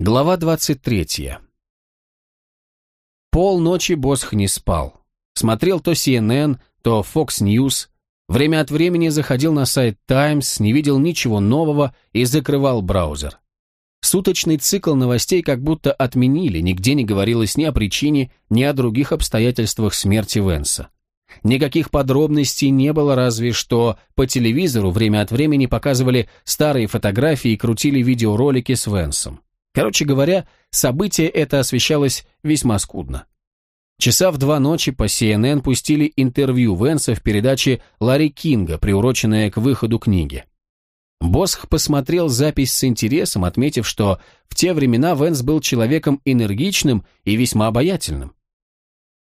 Глава 23. Полночи Босх не спал. Смотрел то CNN, то Fox News. Время от времени заходил на сайт Times, не видел ничего нового и закрывал браузер. Суточный цикл новостей как будто отменили, нигде не говорилось ни о причине, ни о других обстоятельствах смерти Венса. Никаких подробностей не было, разве что по телевизору время от времени показывали старые фотографии и крутили видеоролики с Венсом. Короче говоря, событие это освещалось весьма скудно. Часа в два ночи по CNN пустили интервью Венса в передаче Ларри Кинга, приуроченное к выходу книги. Босх посмотрел запись с интересом, отметив, что в те времена Венс был человеком энергичным и весьма обаятельным.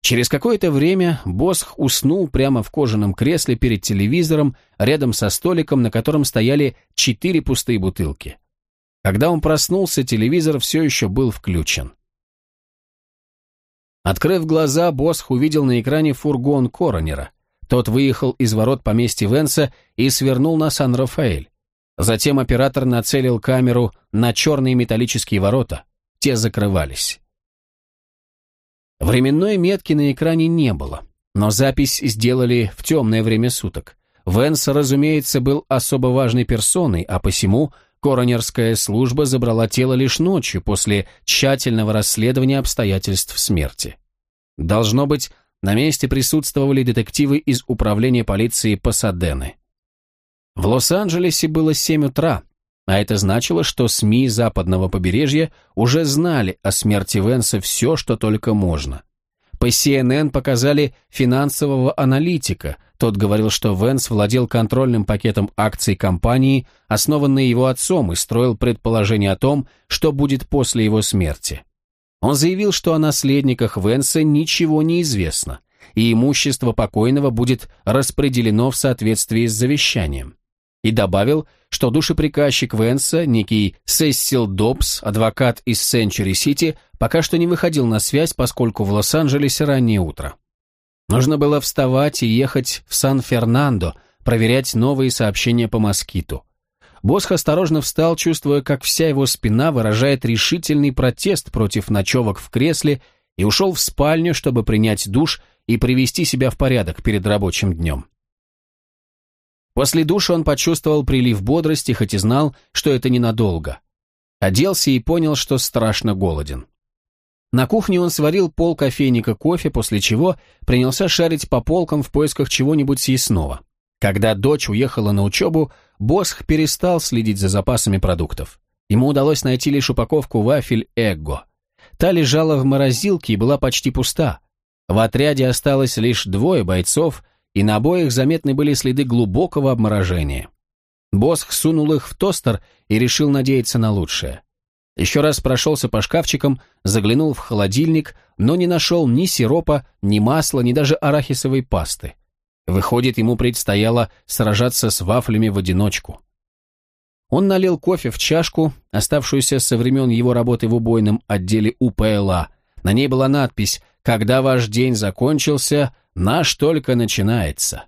Через какое-то время Босх уснул прямо в кожаном кресле перед телевизором, рядом со столиком, на котором стояли четыре пустые бутылки. Когда он проснулся, телевизор все еще был включен. Открыв глаза, Босх увидел на экране фургон Коронера. Тот выехал из ворот поместья Венса и свернул на Сан-Рафаэль. Затем оператор нацелил камеру на черные металлические ворота. Те закрывались. Временной метки на экране не было, но запись сделали в темное время суток. Венс, разумеется, был особо важной персоной, а посему Коронерская служба забрала тело лишь ночью после тщательного расследования обстоятельств смерти. Должно быть, на месте присутствовали детективы из управления полиции Пасадены. В Лос-Анджелесе было 7 утра, а это значило, что СМИ западного побережья уже знали о смерти Венса все, что только можно. По CNN показали финансового аналитика. Тот говорил, что Венс владел контрольным пакетом акций компании, основанной его отцом, и строил предположение о том, что будет после его смерти. Он заявил, что о наследниках Венса ничего не известно, и имущество покойного будет распределено в соответствии с завещанием и добавил, что душеприказчик Венса, некий Сессил Добс, адвокат из Сенчури-Сити, пока что не выходил на связь, поскольку в Лос-Анджелесе раннее утро. Нужно было вставать и ехать в Сан-Фернандо, проверять новые сообщения по москиту. Босх осторожно встал, чувствуя, как вся его спина выражает решительный протест против ночевок в кресле, и ушел в спальню, чтобы принять душ и привести себя в порядок перед рабочим днем. После душа он почувствовал прилив бодрости, хоть и знал, что это ненадолго. Оделся и понял, что страшно голоден. На кухне он сварил пол кофейника кофе, после чего принялся шарить по полкам в поисках чего-нибудь съестного. Когда дочь уехала на учебу, Босх перестал следить за запасами продуктов. Ему удалось найти лишь упаковку вафель «Эгго». Та лежала в морозилке и была почти пуста. В отряде осталось лишь двое бойцов, и на обоих заметны были следы глубокого обморожения. Босх сунул их в тостер и решил надеяться на лучшее. Еще раз прошелся по шкафчикам, заглянул в холодильник, но не нашел ни сиропа, ни масла, ни даже арахисовой пасты. Выходит, ему предстояло сражаться с вафлями в одиночку. Он налил кофе в чашку, оставшуюся со времен его работы в убойном отделе УПЛА. На ней была надпись «Когда ваш день закончился, Наш только начинается.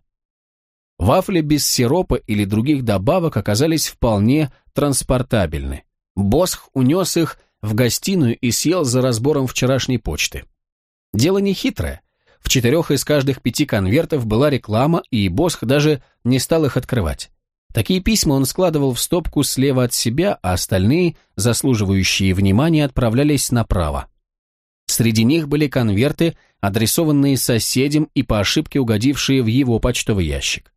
Вафли без сиропа или других добавок оказались вполне транспортабельны. Босх унес их в гостиную и съел за разбором вчерашней почты. Дело не хитрое. В четырех из каждых пяти конвертов была реклама, и Босх даже не стал их открывать. Такие письма он складывал в стопку слева от себя, а остальные, заслуживающие внимания, отправлялись направо. Среди них были конверты, адресованные соседям и по ошибке угодившие в его почтовый ящик.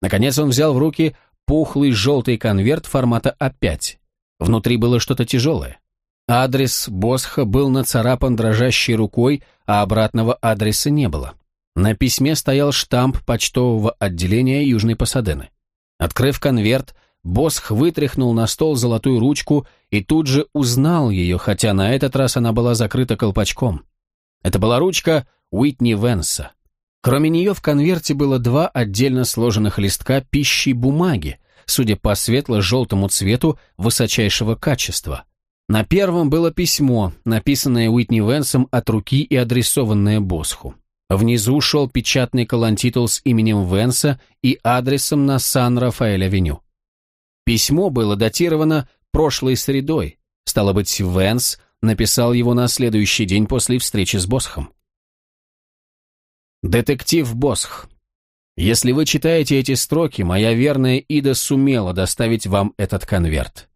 Наконец он взял в руки пухлый желтый конверт формата А5. Внутри было что-то тяжелое. Адрес Босха был нацарапан дрожащей рукой, а обратного адреса не было. На письме стоял штамп почтового отделения Южной Пасадены. Открыв конверт, Босх вытряхнул на стол золотую ручку и тут же узнал ее, хотя на этот раз она была закрыта колпачком. Это была ручка Уитни Венса. Кроме нее в конверте было два отдельно сложенных листка пищи бумаги, судя по светло-желтому цвету высочайшего качества. На первом было письмо, написанное Уитни Венсом от руки и адресованное Босху. Внизу шел печатный колонтитул с именем Венса и адресом на Сан-Рафаэль-авеню. Письмо было датировано прошлой средой, Стало быть, Венс написал его на следующий день после встречи с Босхом. «Детектив Босх, если вы читаете эти строки, моя верная Ида сумела доставить вам этот конверт.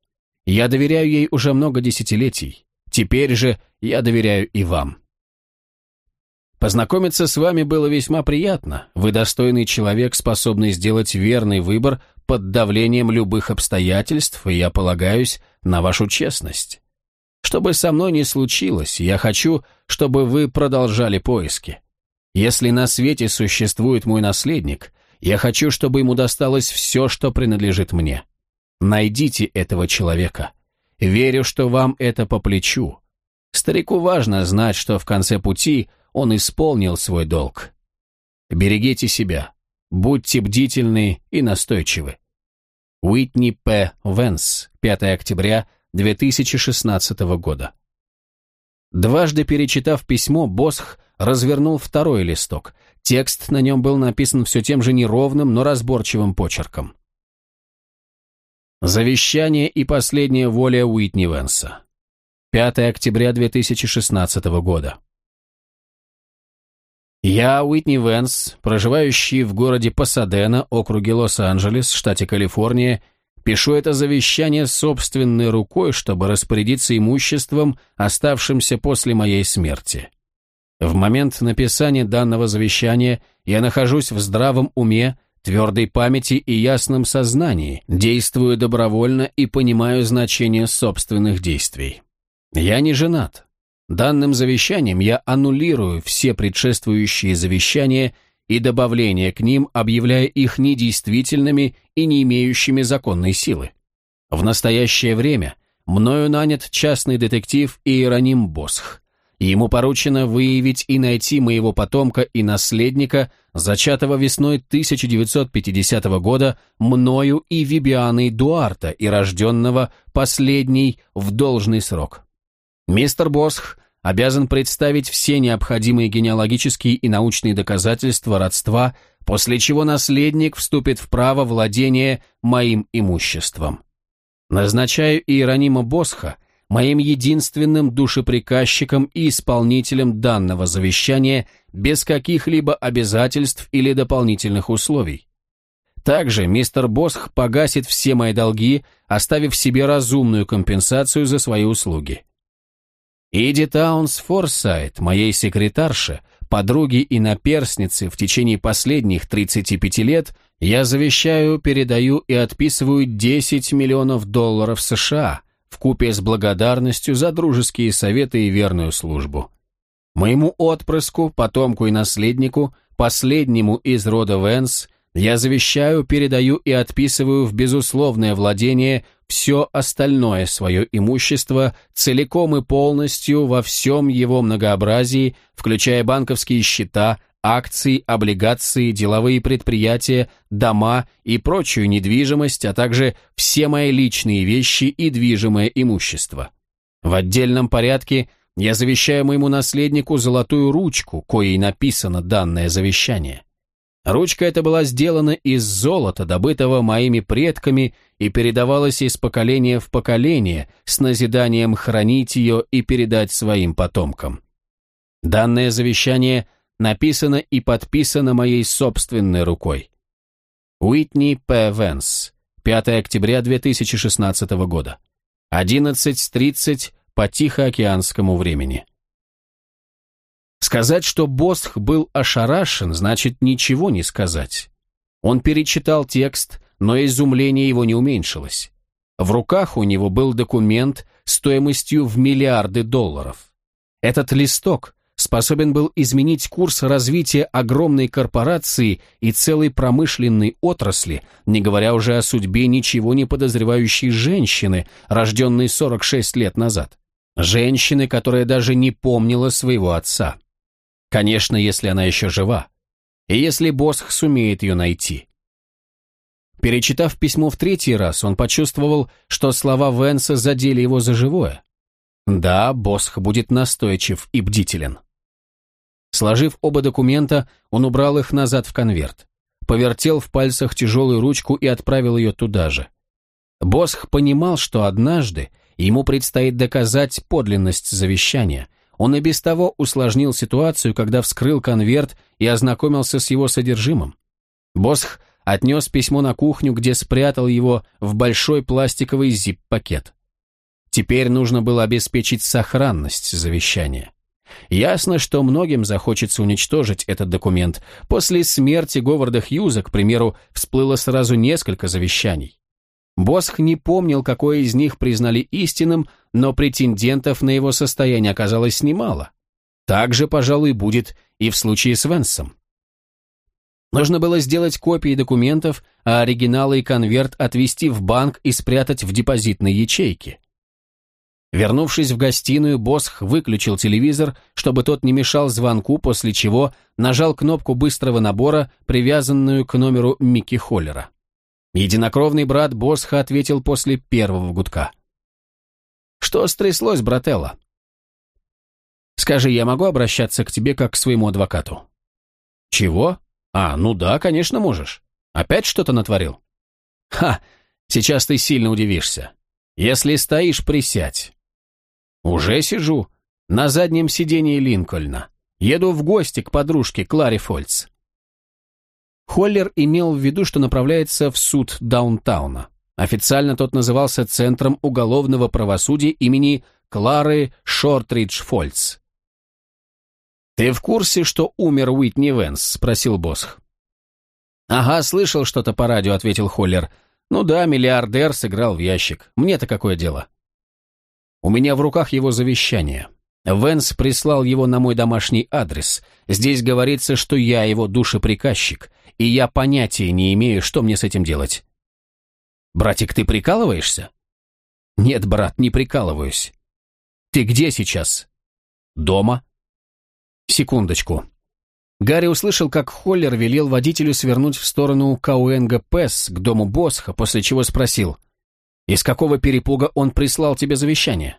Я доверяю ей уже много десятилетий. Теперь же я доверяю и вам. Познакомиться с вами было весьма приятно. Вы достойный человек, способный сделать верный выбор под давлением любых обстоятельств, и я полагаюсь на вашу честность. Что бы со мной ни случилось, я хочу, чтобы вы продолжали поиски. Если на свете существует мой наследник, я хочу, чтобы ему досталось все, что принадлежит мне. Найдите этого человека. Верю, что вам это по плечу. Старику важно знать, что в конце пути он исполнил свой долг. Берегите себя, будьте бдительны и настойчивы. Уитни П. Венс, 5 октября 2016 года. Дважды перечитав письмо, Босх развернул второй листок. Текст на нем был написан все тем же неровным, но разборчивым почерком. Завещание и последняя воля Уитни Венса. 5 октября 2016 года. Я, Уитни Венс, проживающий в городе Пасадена, округе Лос-Анджелес, штате Калифорния, пишу это завещание собственной рукой, чтобы распорядиться имуществом, оставшимся после моей смерти. В момент написания данного завещания я нахожусь в здравом уме, твердой памяти и ясном сознании, действую добровольно и понимаю значение собственных действий. Я не женат. Данным завещанием я аннулирую все предшествующие завещания и добавления к ним, объявляя их недействительными и не имеющими законной силы. В настоящее время мною нанят частный детектив Иероним Босх. Ему поручено выявить и найти моего потомка и наследника, зачатого весной 1950 года мною и Вибианой Дуарта и рожденного последний в должный срок. Мистер Босх обязан представить все необходимые генеалогические и научные доказательства родства, после чего наследник вступит в право владения моим имуществом. Назначаю Иеронима Босха моим единственным душеприказчиком и исполнителем данного завещания без каких-либо обязательств или дополнительных условий. Также мистер Босх погасит все мои долги, оставив себе разумную компенсацию за свои услуги. Иди Таунс Форсайт, моей секретарше, подруге и наперснице в течение последних 35 лет, я завещаю, передаю и отписываю 10 миллионов долларов США – в купе с благодарностью за дружеские советы и верную службу. Моему отпрыску, потомку и наследнику, последнему из рода Венс, я завещаю, передаю и отписываю в безусловное владение все остальное свое имущество целиком и полностью во всем его многообразии, включая банковские счета, акции, облигации, деловые предприятия, дома и прочую недвижимость, а также все мои личные вещи и движимое имущество. В отдельном порядке я завещаю моему наследнику золотую ручку, коей написано данное завещание. Ручка эта была сделана из золота, добытого моими предками, и передавалась из поколения в поколение с назиданием хранить ее и передать своим потомкам. Данное завещание – написано и подписано моей собственной рукой. Уитни П. Венс, 5 октября 2016 года, 11.30 по Тихоокеанскому времени. Сказать, что Босх был ошарашен, значит ничего не сказать. Он перечитал текст, но изумление его не уменьшилось. В руках у него был документ стоимостью в миллиарды долларов. Этот листок способен был изменить курс развития огромной корпорации и целой промышленной отрасли, не говоря уже о судьбе ничего не подозревающей женщины, рожденной 46 лет назад. Женщины, которая даже не помнила своего отца. Конечно, если она еще жива. И если Босх сумеет ее найти. Перечитав письмо в третий раз, он почувствовал, что слова Венса задели его за живое. Да, Босх будет настойчив и бдителен. Сложив оба документа, он убрал их назад в конверт. Повертел в пальцах тяжелую ручку и отправил ее туда же. Босх понимал, что однажды ему предстоит доказать подлинность завещания. Он и без того усложнил ситуацию, когда вскрыл конверт и ознакомился с его содержимым. Босх отнес письмо на кухню, где спрятал его в большой пластиковый зип-пакет. Теперь нужно было обеспечить сохранность завещания. Ясно, что многим захочется уничтожить этот документ. После смерти Говарда Хьюза, к примеру, всплыло сразу несколько завещаний. Босх не помнил, какое из них признали истинным, но претендентов на его состояние оказалось немало. Так же, пожалуй, будет и в случае с Венсом. Нужно было сделать копии документов, а оригиналы и конверт отвезти в банк и спрятать в депозитной ячейке. Вернувшись в гостиную, Босх выключил телевизор, чтобы тот не мешал звонку, после чего нажал кнопку быстрого набора, привязанную к номеру Микки Холлера. Единокровный брат Босха ответил после первого гудка. «Что стряслось, брателло?» «Скажи, я могу обращаться к тебе как к своему адвокату?» «Чего? А, ну да, конечно, можешь. Опять что-то натворил?» «Ха, сейчас ты сильно удивишься. Если стоишь, присядь. «Уже сижу. На заднем сидении Линкольна. Еду в гости к подружке Кларе Фольц». Холлер имел в виду, что направляется в суд Даунтауна. Официально тот назывался Центром уголовного правосудия имени Клары Шортридж Фольц. «Ты в курсе, что умер Уитни Венс?» – спросил Босх. «Ага, слышал что-то по радио», – ответил Холлер. «Ну да, миллиардер сыграл в ящик. Мне-то какое дело?» У меня в руках его завещание. Венс прислал его на мой домашний адрес. Здесь говорится, что я его душеприказчик, и я понятия не имею, что мне с этим делать. Братик, ты прикалываешься? Нет, брат, не прикалываюсь. Ты где сейчас? Дома? Секундочку. Гарри услышал, как Холлер велел водителю свернуть в сторону Кауэнга Пес к дому Босха, после чего спросил – из какого перепуга он прислал тебе завещание?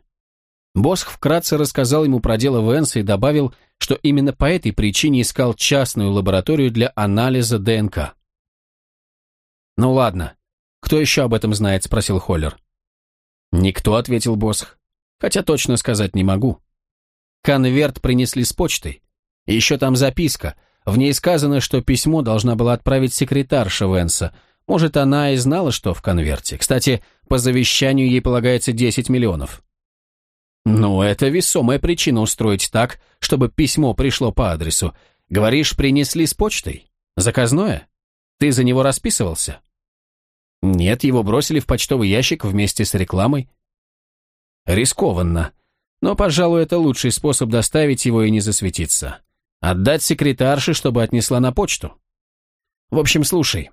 Босх вкратце рассказал ему про дело Венса и добавил, что именно по этой причине искал частную лабораторию для анализа ДНК. «Ну ладно. Кто еще об этом знает?» – спросил Холлер. «Никто», – ответил Босх. «Хотя точно сказать не могу. Конверт принесли с почтой. Еще там записка. В ней сказано, что письмо должна была отправить секретарша Венса – может, она и знала, что в конверте. Кстати, по завещанию ей полагается 10 миллионов. Ну, это весомая причина устроить так, чтобы письмо пришло по адресу. Говоришь, принесли с почтой? Заказное? Ты за него расписывался? Нет, его бросили в почтовый ящик вместе с рекламой. Рискованно. Но, пожалуй, это лучший способ доставить его и не засветиться. Отдать секретарше, чтобы отнесла на почту. В общем, слушай,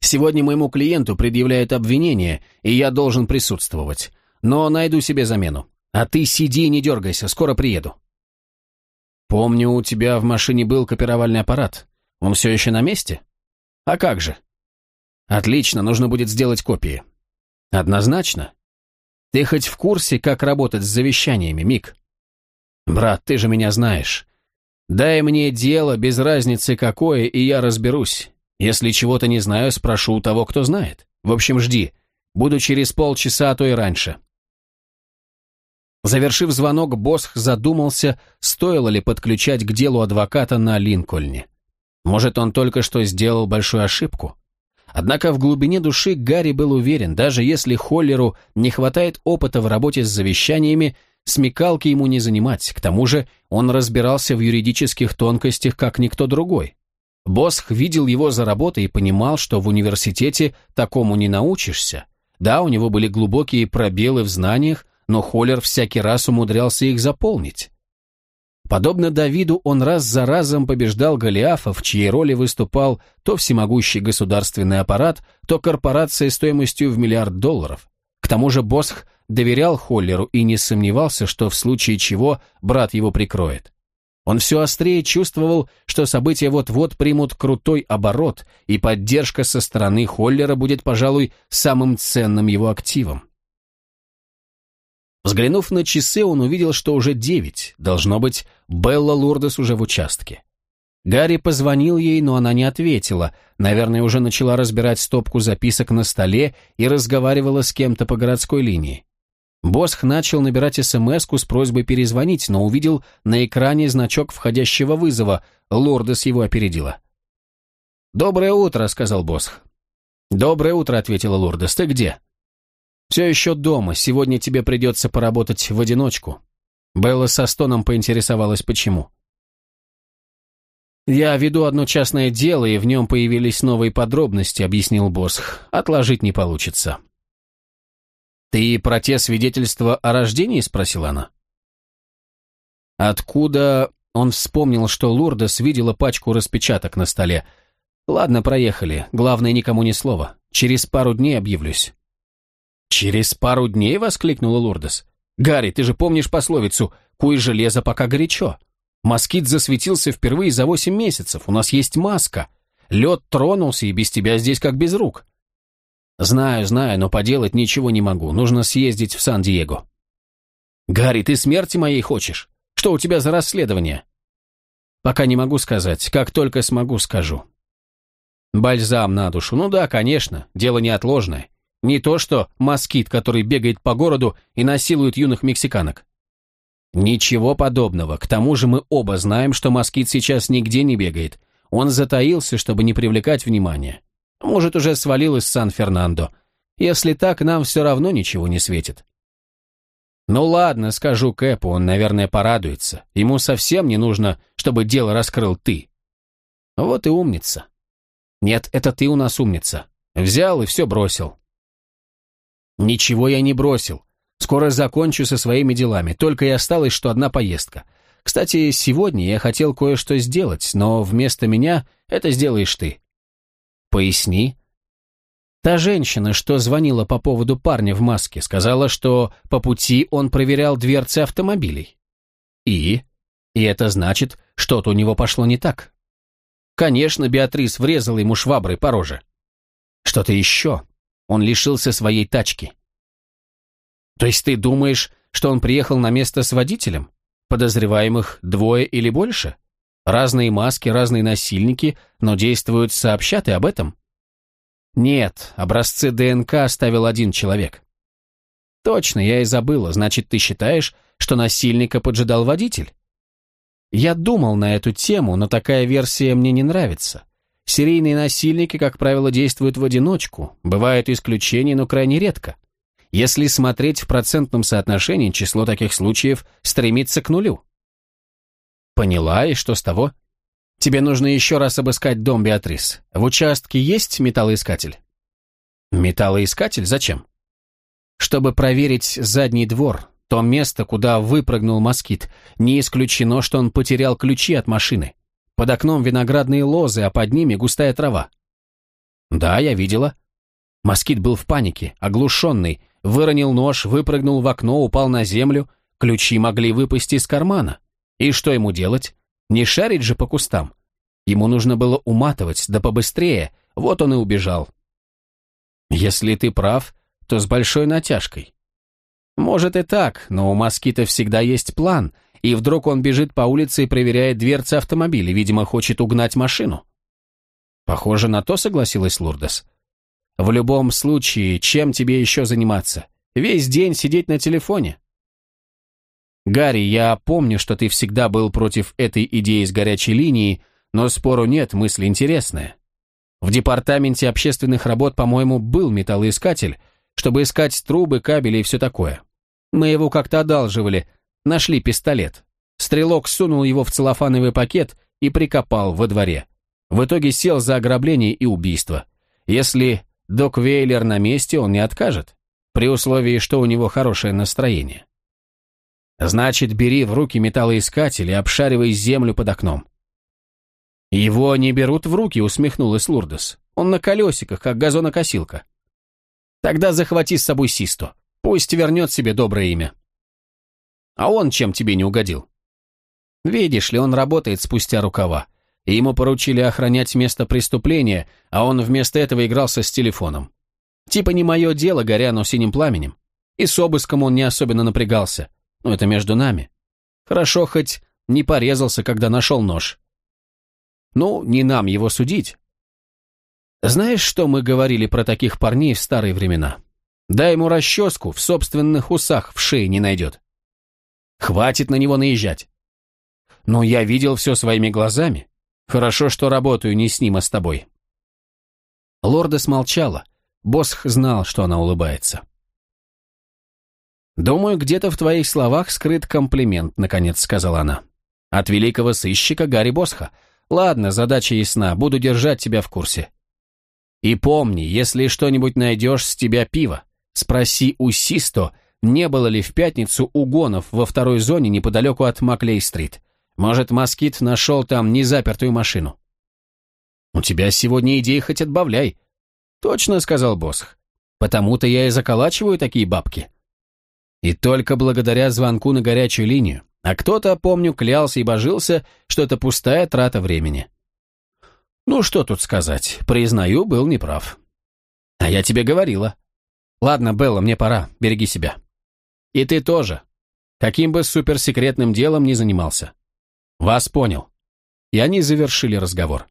Сегодня моему клиенту предъявляют обвинение, и я должен присутствовать. Но найду себе замену. А ты сиди и не дергайся, скоро приеду. Помню, у тебя в машине был копировальный аппарат. Он все еще на месте? А как же? Отлично, нужно будет сделать копии. Однозначно. Ты хоть в курсе, как работать с завещаниями, Мик? Брат, ты же меня знаешь. Дай мне дело, без разницы какое, и я разберусь. Если чего-то не знаю, спрошу у того, кто знает. В общем, жди. Буду через полчаса, а то и раньше. Завершив звонок, Босх задумался, стоило ли подключать к делу адвоката на Линкольне. Может, он только что сделал большую ошибку? Однако в глубине души Гарри был уверен, даже если Холлеру не хватает опыта в работе с завещаниями, смекалки ему не занимать. К тому же он разбирался в юридических тонкостях, как никто другой. Босх видел его за работой и понимал, что в университете такому не научишься. Да, у него были глубокие пробелы в знаниях, но Холлер всякий раз умудрялся их заполнить. Подобно Давиду, он раз за разом побеждал Голиафа, в чьей роли выступал то всемогущий государственный аппарат, то корпорация стоимостью в миллиард долларов. К тому же Босх доверял Холлеру и не сомневался, что в случае чего брат его прикроет. Он все острее чувствовал, что события вот-вот примут крутой оборот, и поддержка со стороны Холлера будет, пожалуй, самым ценным его активом. Взглянув на часы, он увидел, что уже девять. Должно быть, Белла Лурдес уже в участке. Гарри позвонил ей, но она не ответила. Наверное, уже начала разбирать стопку записок на столе и разговаривала с кем-то по городской линии. Босх начал набирать смс с просьбой перезвонить, но увидел на экране значок входящего вызова. Лордес его опередила. «Доброе утро», — сказал Босх. «Доброе утро», — ответила Лордес. «Ты где?» «Все еще дома. Сегодня тебе придется поработать в одиночку». Белла со стоном поинтересовалась, почему. «Я веду одно частное дело, и в нем появились новые подробности», — объяснил Босх. «Отложить не получится». «Ты про те свидетельства о рождении?» — спросила она. Откуда он вспомнил, что Лурдес видела пачку распечаток на столе. «Ладно, проехали. Главное, никому ни слова. Через пару дней объявлюсь». «Через пару дней?» — воскликнула Лурдес. «Гарри, ты же помнишь пословицу «Куй железо, пока горячо». Москит засветился впервые за восемь месяцев. У нас есть маска. Лед тронулся, и без тебя здесь как без рук. Знаю, знаю, но поделать ничего не могу. Нужно съездить в Сан-Диего. Гарри, ты смерти моей хочешь? Что у тебя за расследование? Пока не могу сказать. Как только смогу, скажу. Бальзам на душу. Ну да, конечно, дело неотложное. Не то, что москит, который бегает по городу и насилует юных мексиканок. Ничего подобного. К тому же мы оба знаем, что москит сейчас нигде не бегает. Он затаился, чтобы не привлекать внимания. Может, уже свалил из Сан-Фернандо. Если так, нам все равно ничего не светит. Ну ладно, скажу Кэпу, он, наверное, порадуется. Ему совсем не нужно, чтобы дело раскрыл ты. Вот и умница. Нет, это ты у нас умница. Взял и все бросил. Ничего я не бросил. Скоро закончу со своими делами, только и осталось, что одна поездка. Кстати, сегодня я хотел кое-что сделать, но вместо меня это сделаешь ты. Поясни. Та женщина, что звонила по поводу парня в маске, сказала, что по пути он проверял дверцы автомобилей. И? И это значит, что-то у него пошло не так. Конечно, Беатрис врезала ему шваброй по роже. Что-то еще. Он лишился своей тачки. То есть ты думаешь, что он приехал на место с водителем? Подозреваемых двое или больше? Разные маски, разные насильники, но действуют сообща, ты об этом? Нет, образцы ДНК оставил один человек. Точно, я и забыла. Значит, ты считаешь, что насильника поджидал водитель? Я думал на эту тему, но такая версия мне не нравится. Серийные насильники, как правило, действуют в одиночку. Бывают исключения, но крайне редко. Если смотреть в процентном соотношении, число таких случаев стремится к нулю. Поняла, и что с того? Тебе нужно еще раз обыскать дом, Беатрис. В участке есть металлоискатель? Металлоискатель? Зачем? Чтобы проверить задний двор, то место, куда выпрыгнул москит. Не исключено, что он потерял ключи от машины. Под окном виноградные лозы, а под ними густая трава. Да, я видела. Москит был в панике, оглушенный, выронил нож, выпрыгнул в окно, упал на землю, ключи могли выпасть из кармана. И что ему делать? Не шарить же по кустам. Ему нужно было уматывать, да побыстрее, вот он и убежал. Если ты прав, то с большой натяжкой. Может и так, но у москита всегда есть план, и вдруг он бежит по улице и проверяет дверцы автомобиля, видимо, хочет угнать машину. Похоже на то, согласилась Лурдес. В любом случае, чем тебе еще заниматься? Весь день сидеть на телефоне? «Гарри, я помню, что ты всегда был против этой идеи с горячей линией, но спору нет, мысль интересная. В департаменте общественных работ, по-моему, был металлоискатель, чтобы искать трубы, кабели и все такое. Мы его как-то одалживали, нашли пистолет. Стрелок сунул его в целлофановый пакет и прикопал во дворе. В итоге сел за ограбление и убийство. Если Док Вейлер на месте, он не откажет, при условии, что у него хорошее настроение. Значит, бери в руки металлоискатель и обшаривай землю под окном. Его не берут в руки, усмехнулась Лурдес. Он на колесиках, как газонокосилка. Тогда захвати с собой Систу. Пусть вернет себе доброе имя. А он чем тебе не угодил? Видишь ли, он работает спустя рукава. И ему поручили охранять место преступления, а он вместо этого игрался с телефоном. Типа не мое дело, горя, но синим пламенем. И с обыском он не особенно напрягался. Но это между нами. Хорошо, хоть не порезался, когда нашел нож. Ну, не нам его судить. Знаешь, что мы говорили про таких парней в старые времена? Дай ему расческу, в собственных усах в шее не найдет. Хватит на него наезжать. Но я видел все своими глазами. Хорошо, что работаю не с ним, а с тобой. Лорда смолчала. Босх знал, что она улыбается. «Думаю, где-то в твоих словах скрыт комплимент», — наконец сказала она. «От великого сыщика Гарри Босха. Ладно, задача ясна, буду держать тебя в курсе. И помни, если что-нибудь найдешь, с тебя пиво. Спроси у Систо, не было ли в пятницу угонов во второй зоне неподалеку от Маклей-стрит. Может, москит нашел там незапертую машину. «У тебя сегодня идеи хоть отбавляй». «Точно», — сказал Босх. «Потому-то я и заколачиваю такие бабки». И только благодаря звонку на горячую линию. А кто-то, помню, клялся и божился, что это пустая трата времени. Ну, что тут сказать, признаю, был неправ. А я тебе говорила. Ладно, Белла, мне пора, береги себя. И ты тоже. Каким бы суперсекретным делом ни занимался. Вас понял. И они завершили разговор.